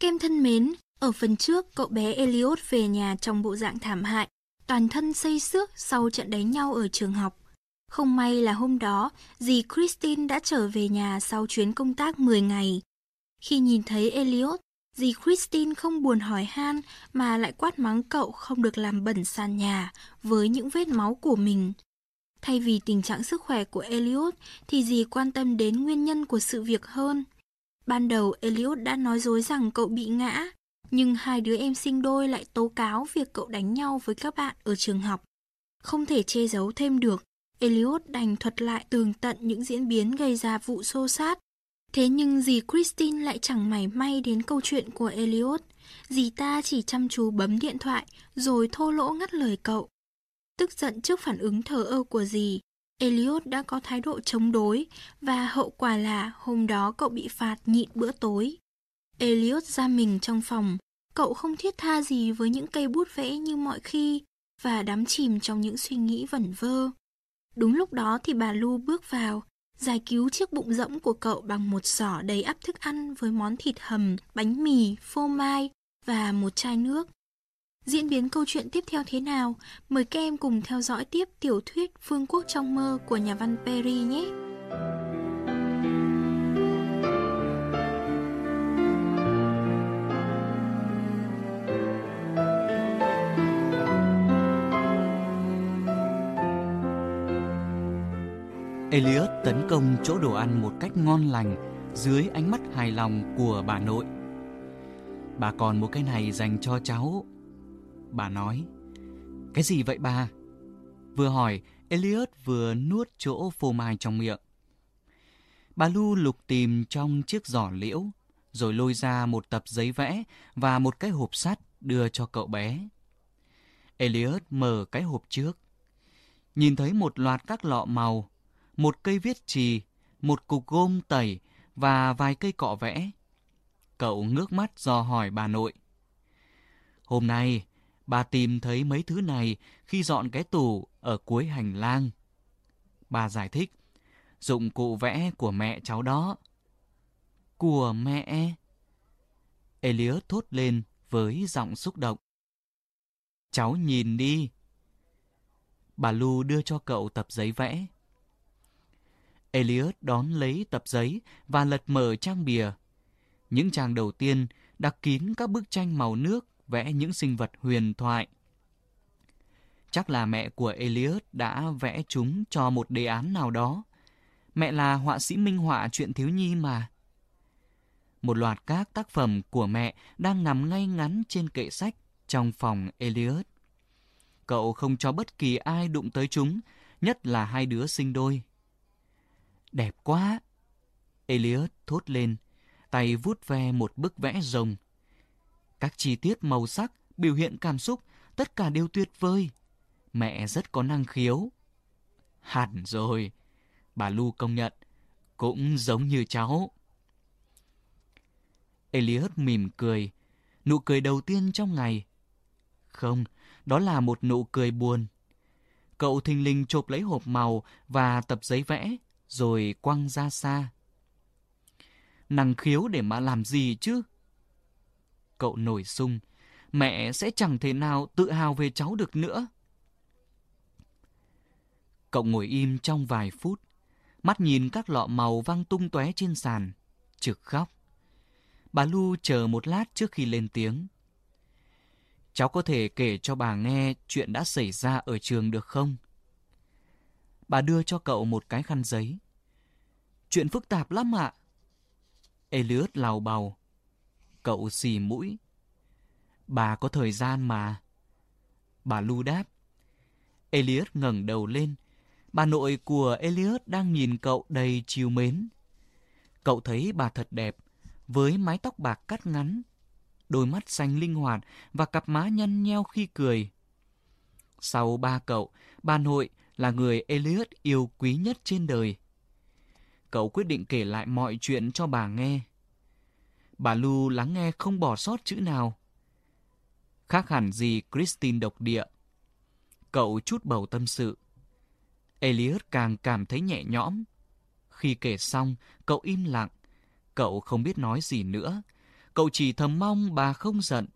Kem thân mến, ở phần trước cậu bé Elliot về nhà trong bộ dạng thảm hại, toàn thân xây xước sau trận đánh nhau ở trường học. Không may là hôm đó, dì Christine đã trở về nhà sau chuyến công tác 10 ngày. Khi nhìn thấy Elliot, dì Christine không buồn hỏi han mà lại quát mắng cậu không được làm bẩn sàn nhà với những vết máu của mình. Thay vì tình trạng sức khỏe của Elliot thì dì quan tâm đến nguyên nhân của sự việc hơn. Ban đầu Elliot đã nói dối rằng cậu bị ngã, nhưng hai đứa em sinh đôi lại tố cáo việc cậu đánh nhau với các bạn ở trường học. Không thể che giấu thêm được, Elliot đành thuật lại tường tận những diễn biến gây ra vụ xô xát. Thế nhưng dì Christine lại chẳng mảy may đến câu chuyện của Elliot. Dì ta chỉ chăm chú bấm điện thoại rồi thô lỗ ngắt lời cậu. Tức giận trước phản ứng thờ ơ của dì, Elliot đã có thái độ chống đối và hậu quả là hôm đó cậu bị phạt nhịn bữa tối. Elliot ra mình trong phòng, cậu không thiết tha gì với những cây bút vẽ như mọi khi và đắm chìm trong những suy nghĩ vẩn vơ. Đúng lúc đó thì bà Lu bước vào, giải cứu chiếc bụng rỗng của cậu bằng một giỏ đầy ắp thức ăn với món thịt hầm, bánh mì, phô mai và một chai nước. Diễn biến câu chuyện tiếp theo thế nào? Mời các em cùng theo dõi tiếp tiểu thuyết Phương Quốc trong mơ của nhà văn Perry nhé! Elliot tấn công chỗ đồ ăn một cách ngon lành dưới ánh mắt hài lòng của bà nội. Bà còn một cái này dành cho cháu. Bà nói, cái gì vậy bà? Vừa hỏi, Elliot vừa nuốt chỗ phô mai trong miệng. Bà Lu lục tìm trong chiếc giỏ liễu, rồi lôi ra một tập giấy vẽ và một cái hộp sắt đưa cho cậu bé. Elliot mở cái hộp trước. Nhìn thấy một loạt các lọ màu một cây viết chì, một cục gôm tẩy và vài cây cọ vẽ. Cậu ngước mắt dò hỏi bà nội. Hôm nay, bà tìm thấy mấy thứ này khi dọn cái tủ ở cuối hành lang. Bà giải thích, dụng cụ vẽ của mẹ cháu đó. Của mẹ? Elliot thốt lên với giọng xúc động. Cháu nhìn đi. Bà Lu đưa cho cậu tập giấy vẽ. Elliot đón lấy tập giấy và lật mở trang bìa. Những trang đầu tiên đặt kín các bức tranh màu nước vẽ những sinh vật huyền thoại. Chắc là mẹ của Elias đã vẽ chúng cho một đề án nào đó. Mẹ là họa sĩ minh họa chuyện thiếu nhi mà. Một loạt các tác phẩm của mẹ đang nằm ngay ngắn trên kệ sách trong phòng Elias. Cậu không cho bất kỳ ai đụng tới chúng, nhất là hai đứa sinh đôi. Đẹp quá! Elias thốt lên, tay vuốt ve một bức vẽ rồng. Các chi tiết màu sắc, biểu hiện cảm xúc, tất cả đều tuyệt vời. Mẹ rất có năng khiếu. Hẳn rồi, bà Lu công nhận, cũng giống như cháu. Elias mỉm cười, nụ cười đầu tiên trong ngày. Không, đó là một nụ cười buồn. Cậu thình lình chộp lấy hộp màu và tập giấy vẽ, rồi quăng ra xa. Năng khiếu để mà làm gì chứ? Cậu nổi sung, mẹ sẽ chẳng thể nào tự hào về cháu được nữa. Cậu ngồi im trong vài phút, mắt nhìn các lọ màu văng tung tóe trên sàn, trực khóc. Bà Lu chờ một lát trước khi lên tiếng. Cháu có thể kể cho bà nghe chuyện đã xảy ra ở trường được không? Bà đưa cho cậu một cái khăn giấy. Chuyện phức tạp lắm ạ. Elliot lào bào. Cậu xì mũi. Bà có thời gian mà. Bà Lu đáp. Elliot ngẩng đầu lên. Bà nội của Elliot đang nhìn cậu đầy chiều mến. Cậu thấy bà thật đẹp, với mái tóc bạc cắt ngắn, đôi mắt xanh linh hoạt và cặp má nhăn nheo khi cười. Sau ba cậu, bà nội là người Elliot yêu quý nhất trên đời. Cậu quyết định kể lại mọi chuyện cho bà nghe. Bà Lu lắng nghe không bỏ sót chữ nào. Khác hẳn gì Christine độc địa. Cậu chút bầu tâm sự. Elliot càng cảm thấy nhẹ nhõm. Khi kể xong, cậu im lặng. Cậu không biết nói gì nữa. cậu chỉ thầm mong bà không giận.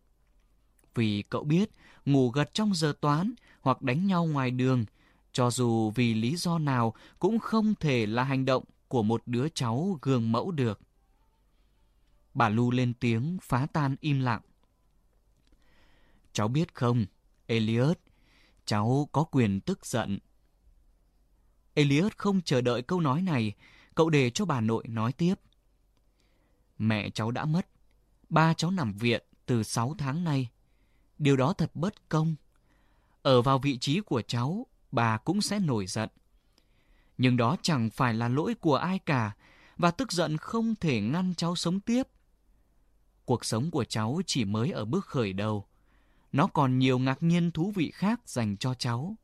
Vì cậu biết ngủ gật trong giờ toán hoặc đánh nhau ngoài đường, cho dù vì lý do nào cũng không thể là hành động của một đứa cháu gương mẫu được. Bà Lu lên tiếng phá tan im lặng. Cháu biết không, Elliot, cháu có quyền tức giận. Elliot không chờ đợi câu nói này, cậu để cho bà nội nói tiếp. Mẹ cháu đã mất, ba cháu nằm viện từ 6 tháng nay. Điều đó thật bất công. Ở vào vị trí của cháu, bà cũng sẽ nổi giận. Nhưng đó chẳng phải là lỗi của ai cả, và tức giận không thể ngăn cháu sống tiếp. Cuộc sống của cháu chỉ mới ở bước khởi đầu. Nó còn nhiều ngạc nhiên thú vị khác dành cho cháu.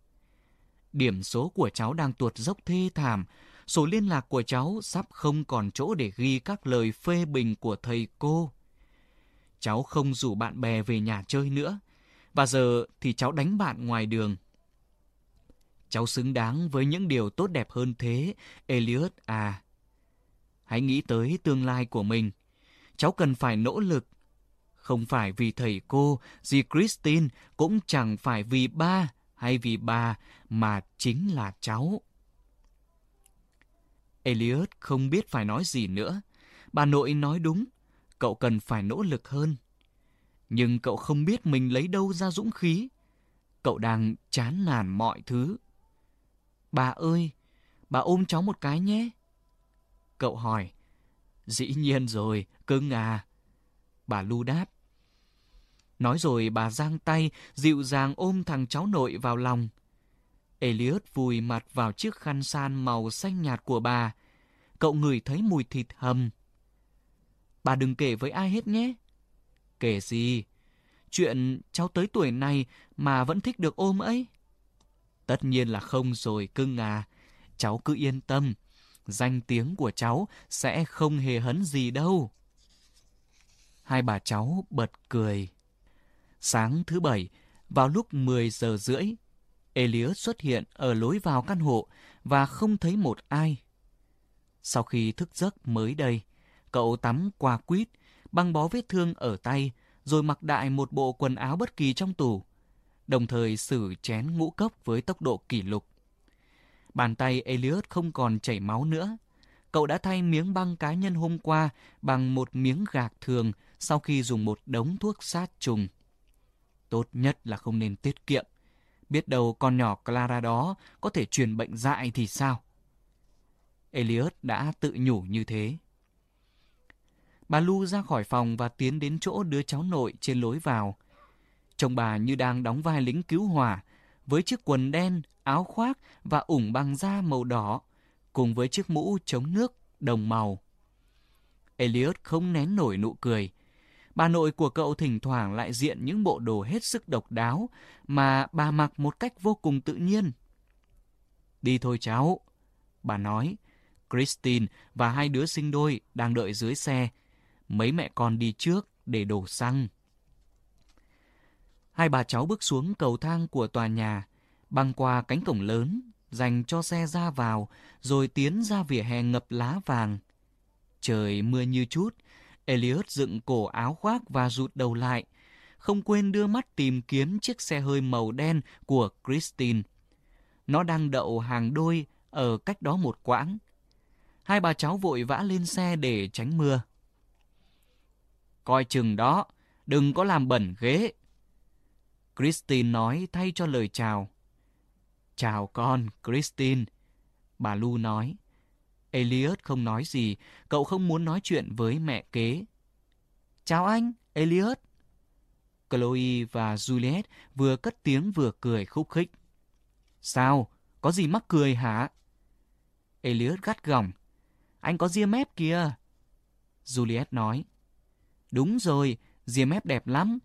Điểm số của cháu đang tuột dốc thê thảm, số liên lạc của cháu sắp không còn chỗ để ghi các lời phê bình của thầy cô. Cháu không rủ bạn bè về nhà chơi nữa, và giờ thì cháu đánh bạn ngoài đường. Cháu xứng đáng với những điều tốt đẹp hơn thế, Elliot à. Hãy nghĩ tới tương lai của mình. Cháu cần phải nỗ lực. Không phải vì thầy cô, dì Christine, cũng chẳng phải vì ba hay vì bà, mà chính là cháu. Elliot không biết phải nói gì nữa. Bà nội nói đúng, cậu cần phải nỗ lực hơn. Nhưng cậu không biết mình lấy đâu ra dũng khí. Cậu đang chán nản mọi thứ. Bà ơi, bà ôm cháu một cái nhé. Cậu hỏi. Dĩ nhiên rồi, cưng à. Bà Lu đáp. Nói rồi bà giang tay, dịu dàng ôm thằng cháu nội vào lòng. Elliot vùi mặt vào chiếc khăn san màu xanh nhạt của bà. Cậu ngửi thấy mùi thịt hầm. Bà đừng kể với ai hết nhé. Kể gì? Chuyện cháu tới tuổi này mà vẫn thích được ôm ấy. Tất nhiên là không rồi cưng à. Cháu cứ yên tâm. Danh tiếng của cháu sẽ không hề hấn gì đâu. Hai bà cháu bật cười. Sáng thứ bảy, vào lúc 10 giờ rưỡi, Elias xuất hiện ở lối vào căn hộ và không thấy một ai. Sau khi thức giấc mới đây, cậu tắm qua quýt, băng bó vết thương ở tay, rồi mặc đại một bộ quần áo bất kỳ trong tủ, đồng thời xử chén ngũ cốc với tốc độ kỷ lục. Bàn tay Elliot không còn chảy máu nữa. Cậu đã thay miếng băng cá nhân hôm qua bằng một miếng gạc thường sau khi dùng một đống thuốc sát trùng. Tốt nhất là không nên tiết kiệm. Biết đâu con nhỏ Clara đó có thể truyền bệnh dại thì sao? Elliot đã tự nhủ như thế. Bà Lu ra khỏi phòng và tiến đến chỗ đứa cháu nội trên lối vào. Chồng bà như đang đóng vai lính cứu hỏa, với chiếc quần đen, áo khoác và ủng bằng da màu đỏ, cùng với chiếc mũ chống nước đồng màu. Elliot không nén nổi nụ cười. Bà nội của cậu thỉnh thoảng lại diện những bộ đồ hết sức độc đáo mà bà mặc một cách vô cùng tự nhiên. Đi thôi cháu, bà nói. Christine và hai đứa sinh đôi đang đợi dưới xe. Mấy mẹ con đi trước để đổ xăng. Hai bà cháu bước xuống cầu thang của tòa nhà, băng qua cánh cổng lớn, dành cho xe ra vào, rồi tiến ra vỉa hè ngập lá vàng. Trời mưa như chút, Elliot dựng cổ áo khoác và rụt đầu lại, không quên đưa mắt tìm kiếm chiếc xe hơi màu đen của Christine. Nó đang đậu hàng đôi ở cách đó một quãng. Hai bà cháu vội vã lên xe để tránh mưa. Coi chừng đó, đừng có làm bẩn ghế. Christine nói thay cho lời chào. Chào con, Christine. Bà Lu nói. Elliot không nói gì, cậu không muốn nói chuyện với mẹ kế. Chào anh, Elliot. Chloe và Juliet vừa cất tiếng vừa cười khúc khích. Sao? Có gì mắc cười hả? Elliot gắt gỏng. Anh có ria mép kìa. Juliet nói. Đúng rồi, ria mép đẹp lắm.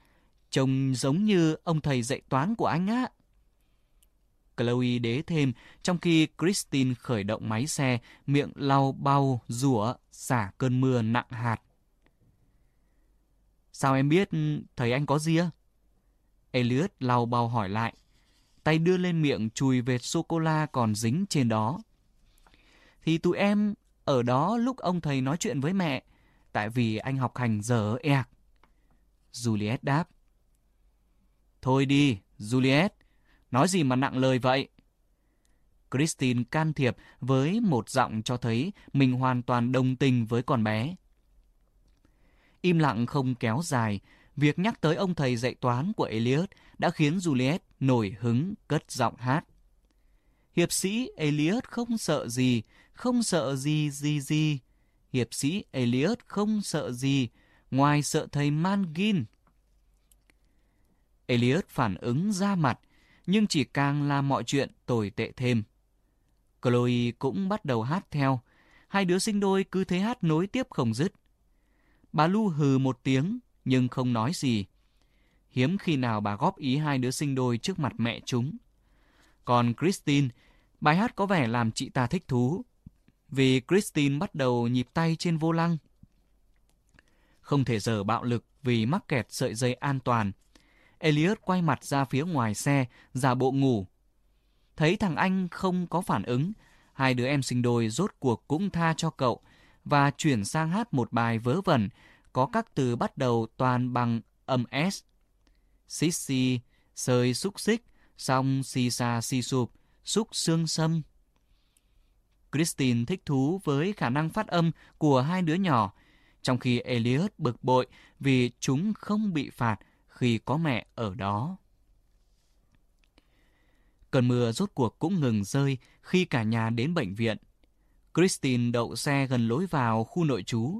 Trông giống như ông thầy dạy toán của anh á. Chloe đế thêm, trong khi Christine khởi động máy xe, miệng lau bao, rủa, xả cơn mưa nặng hạt. Sao em biết thầy anh có ria? Elliot lau bao hỏi lại. Tay đưa lên miệng chùi vệt sô-cô-la còn dính trên đó. Thì tụi em ở đó lúc ông thầy nói chuyện với mẹ, tại vì anh học hành dở ẹc. Juliet đáp. Thôi đi, Juliet, nói gì mà nặng lời vậy? Christine can thiệp với một giọng cho thấy mình hoàn toàn đồng tình với con bé. Im lặng không kéo dài, việc nhắc tới ông thầy dạy toán của Elliot đã khiến Juliet nổi hứng cất giọng hát. Hiệp sĩ Elliot không sợ gì, không sợ gì gì gì. Hiệp sĩ Elliot không sợ gì, ngoài sợ thầy Mangin. Elliot phản ứng ra mặt, nhưng chỉ càng làm mọi chuyện tồi tệ thêm. Chloe cũng bắt đầu hát theo. Hai đứa sinh đôi cứ thế hát nối tiếp không dứt. Bà Lu hừ một tiếng, nhưng không nói gì. Hiếm khi nào bà góp ý hai đứa sinh đôi trước mặt mẹ chúng. Còn Christine, bài hát có vẻ làm chị ta thích thú. Vì Christine bắt đầu nhịp tay trên vô lăng. Không thể giờ bạo lực vì mắc kẹt sợi dây an toàn. Elliot quay mặt ra phía ngoài xe, giả bộ ngủ. Thấy thằng anh không có phản ứng, hai đứa em sinh đôi rốt cuộc cũng tha cho cậu và chuyển sang hát một bài vớ vẩn có các từ bắt đầu toàn bằng âm S. Xí xì, sơi xúc xích, xong xì xà xì sụp, xúc xương sâm. Christine thích thú với khả năng phát âm của hai đứa nhỏ, trong khi Elliot bực bội vì chúng không bị phạt khi có mẹ ở đó. Cơn mưa rốt cuộc cũng ngừng rơi khi cả nhà đến bệnh viện. Christine đậu xe gần lối vào khu nội trú.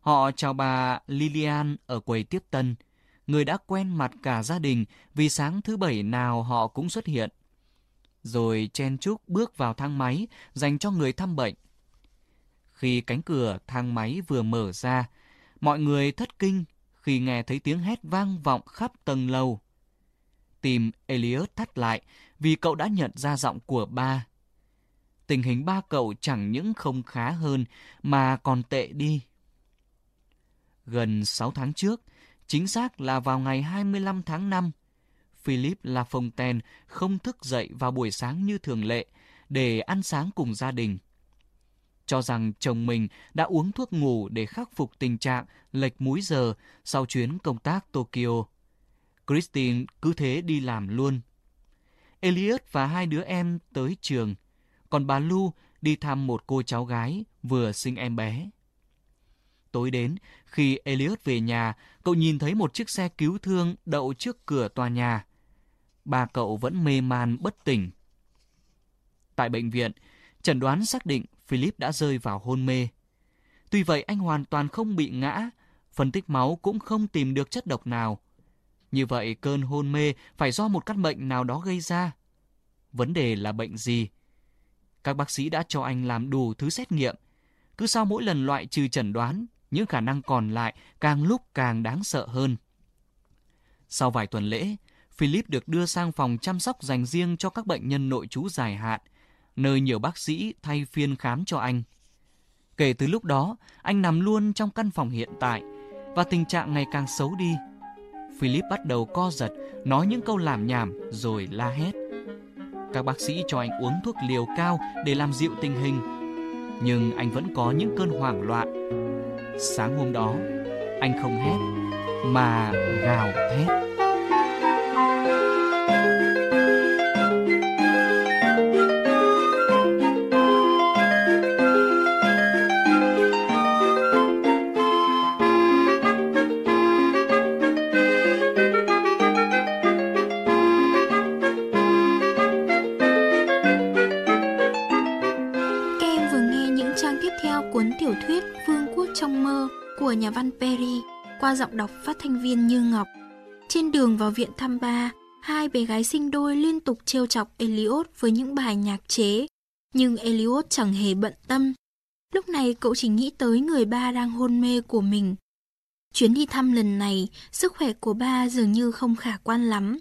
Họ chào bà Lilian ở quầy tiếp tân, người đã quen mặt cả gia đình vì sáng thứ bảy nào họ cũng xuất hiện. Rồi chen chúc bước vào thang máy dành cho người thăm bệnh. Khi cánh cửa thang máy vừa mở ra, mọi người thất kinh khi nghe thấy tiếng hét vang vọng khắp tầng lầu. Tìm Elliot thắt lại vì cậu đã nhận ra giọng của ba. Tình hình ba cậu chẳng những không khá hơn mà còn tệ đi. Gần 6 tháng trước, chính xác là vào ngày 25 tháng 5, Philip Lafontaine không thức dậy vào buổi sáng như thường lệ để ăn sáng cùng gia đình. Cho rằng chồng mình đã uống thuốc ngủ để khắc phục tình trạng lệch múi giờ sau chuyến công tác Tokyo. Christine cứ thế đi làm luôn. Elliot và hai đứa em tới trường, còn bà Lu đi thăm một cô cháu gái vừa sinh em bé. Tối đến, khi Elliot về nhà, cậu nhìn thấy một chiếc xe cứu thương đậu trước cửa tòa nhà. Bà cậu vẫn mê man bất tỉnh. Tại bệnh viện, chẩn đoán xác định Philip đã rơi vào hôn mê. Tuy vậy anh hoàn toàn không bị ngã, phân tích máu cũng không tìm được chất độc nào. Như vậy cơn hôn mê phải do một căn bệnh nào đó gây ra. Vấn đề là bệnh gì? Các bác sĩ đã cho anh làm đủ thứ xét nghiệm. Cứ sau mỗi lần loại trừ chẩn đoán, những khả năng còn lại càng lúc càng đáng sợ hơn. Sau vài tuần lễ, Philip được đưa sang phòng chăm sóc dành riêng cho các bệnh nhân nội trú dài hạn, nơi nhiều bác sĩ thay phiên khám cho anh. Kể từ lúc đó, anh nằm luôn trong căn phòng hiện tại và tình trạng ngày càng xấu đi. Philip bắt đầu co giật, nói những câu làm nhảm rồi la hét. Các bác sĩ cho anh uống thuốc liều cao để làm dịu tình hình. Nhưng anh vẫn có những cơn hoảng loạn. Sáng hôm đó, anh không hét, mà gào thét. Qua giọng đọc phát thanh viên Như Ngọc. Trên đường vào viện thăm ba, hai bé gái sinh đôi liên tục trêu chọc Elliot với những bài nhạc chế, nhưng Elliot chẳng hề bận tâm. Lúc này cậu chỉ nghĩ tới người ba đang hôn mê của mình. Chuyến đi thăm lần này, sức khỏe của ba dường như không khả quan lắm.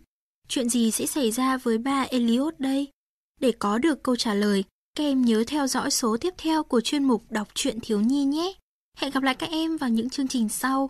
Chuyện gì sẽ xảy ra với ba Elliot đây? Để có được câu trả lời, các em nhớ theo dõi số tiếp theo của chuyên mục đọc truyện thiếu nhi nhé. Hẹn gặp lại các em vào những chương trình sau.